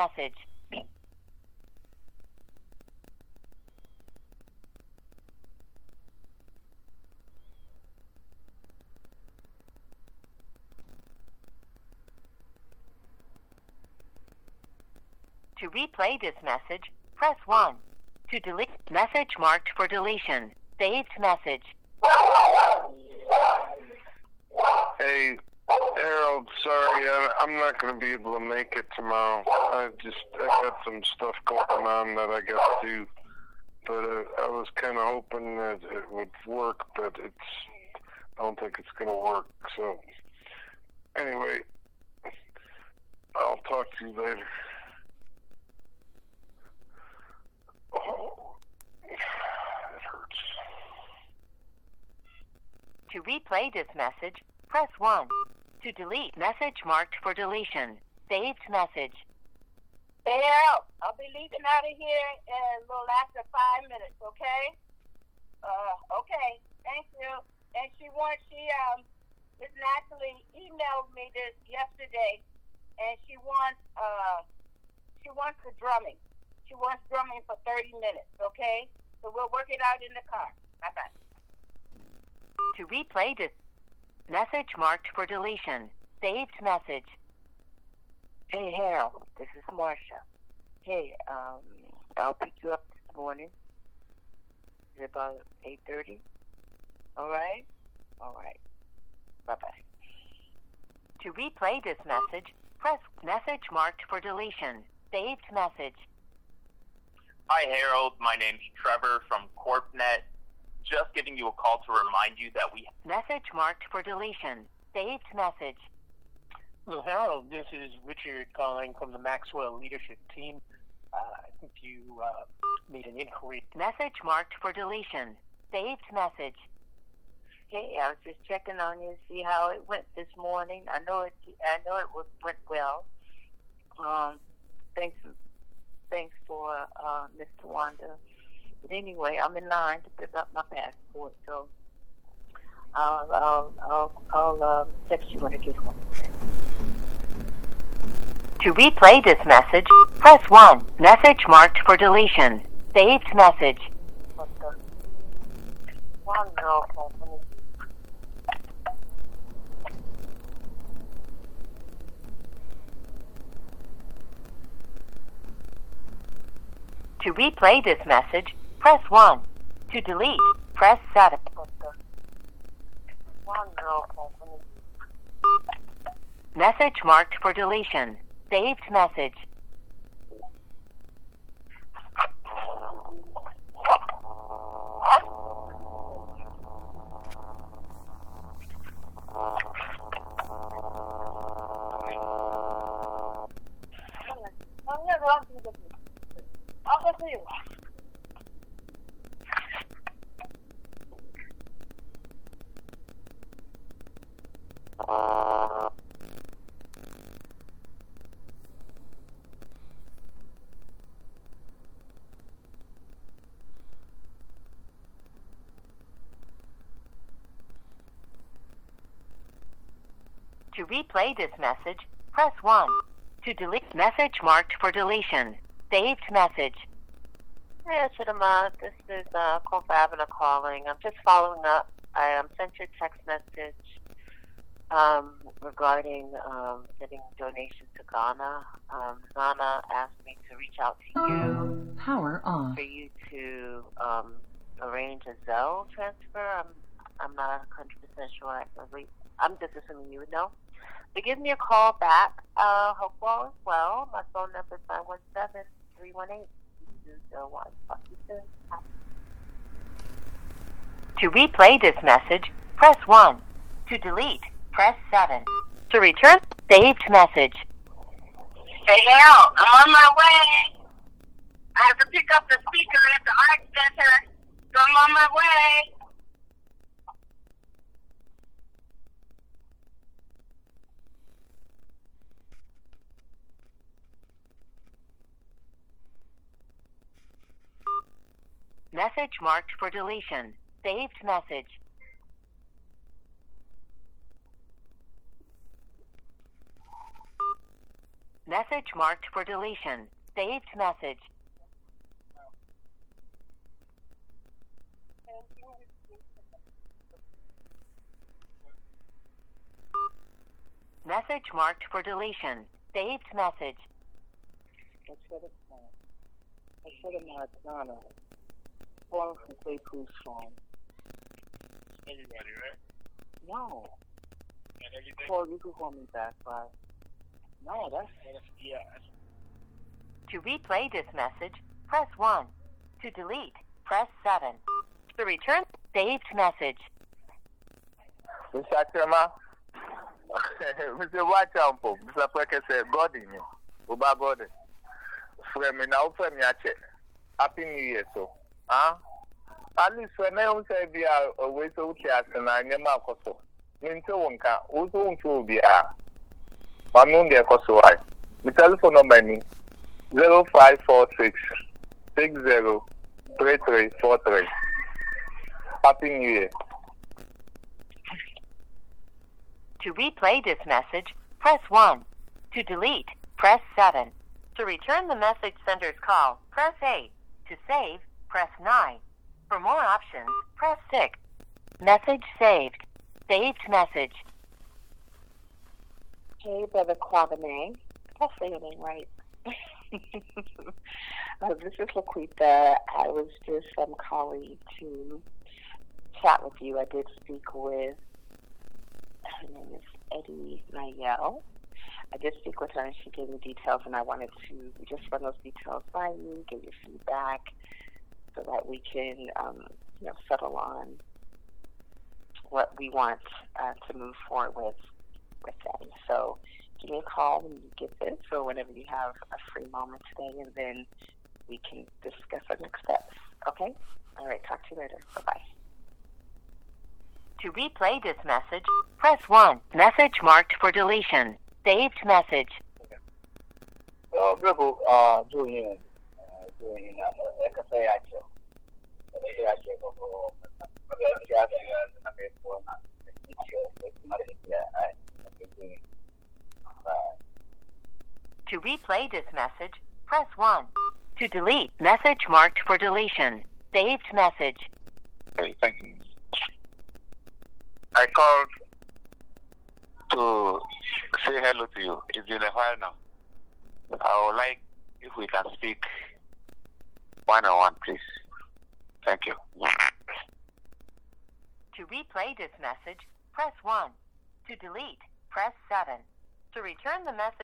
message. To replay this message, press 1. To delete message marked for deletion. Saved message. Hey, Harold, sorry, I'm not going to be able to make it tomorrow. I just I got some stuff going on that I got to do, but uh, I was kind of hoping that it would work, but it's I don't think it's going to work. So anyway, I'll talk to you later. Oh, it hurts. To replay this message, press 1. To delete message marked for deletion. Saved message. Hey, I'll be leaving out of here in a little after five minutes, okay? Uh, okay. Thank you. And she wants, she, um, Miss Natalie emailed me this yesterday, and she wants, uh, she wants the drumming. She wants drumming for 30 minutes, okay? So we'll work it out in the car. Bye-bye. To replay this message marked for deletion. Saved message. Hey, Harold, this is Marcia. Hey, um, I'll pick you up this morning. It's about 8.30. All right? All right. Bye-bye. To replay this message, press message marked for deletion. Saved message. Hi, Harold. My name's Trevor from CorpNet. Just giving you a call to remind you that we Message marked for deletion. Saved message. Well, Harold, this is Richard calling from the Maxwell leadership team. Uh, I think you uh, made an inquiry. Message marked for deletion. Saved message. Hey, I was just checking on you to see how it went this morning. I know it. I know it was, went well. Um, thanks, thanks for uh, Mr. Wanda. But anyway, I'm in line to pick up my passport, so I'll I'll I'll, I'll uh, text you when I get home. To replay this message, press 1. Message marked for deletion. Saved message. What the? Phone. To replay this message, press 1. To delete, press 7. What the? One girl phone. Message marked for deletion. Saved message. I'm gonna run through the I'll go see you. To replay this message, press 1. To delete message marked for deletion. Saved message. Hey, Chidama, this is uh, Kofa Avena calling. I'm just following up. I um, sent you a text message um, regarding um, getting donations to Ghana. Um, Ghana asked me to reach out to you Power off. for you to um, arrange a Zelle transfer. I'm I'm not 100% sure. I I'm just assuming you would know. But give me a call back. Uh, hope all is well. My phone number is 917 318 2201. Talk to you soon. To replay this message, press 1. To delete, press 7. To return, saved message. Hey, Harold, I'm on my way. I have to pick up the speaker at the art center, so I'm on my way. Message marked for deletion. Saved message. Message marked for deletion. Saved message. Message marked for deletion. Saved message. I should have. Calling from Clay Cruz phone. Everybody, right? No. And everything. Call, you can call me back, but. No, that's. Yeah. To replay this message, press 1. To delete, press 7. To return saved message. Mr. Chema, Mr. Wachampo, Mr. Pekese, Gordon, Uba Gordon. Frame na ufre mi ache. Happy New Year, so. Huh? At least when I say be a way so uche asena nyema akoso. Minti wonka, uzo unchu ubi a. Manu ndi akoso wai. My telephone number ni 0546 60 3343. Happy New Year. To replay this message, press 1. To delete, press 7. To return the message sender's call, press 8. To save, press 9. For more options, press 6. Message saved. Saved message. Hey, Brother. I'll say your name right. uh, this is Laquita. I was just um, calling to chat with you. I did speak with, her name is Eddie Nayel. I did speak with her and she gave me details, and I wanted to just run those details by you, give you feedback, so that we can, um, you know, settle on what we want uh, to move forward with with them. So give me a call when you get this or whenever you have a free moment today, and then we can discuss our next steps. Okay? All right. Talk to you later. Bye bye. To replay this message, press 1. Message marked for deletion. Saved message. Uh, people are doing uh, doing To replay this message, press 1. To delete, message marked for deletion. Saved message. Okay, thank you. I called to say hello to you. It's been a while now. I would like if we can speak one on one, please. Thank you. To replay this message, press 1. To delete, press 7. To return the message,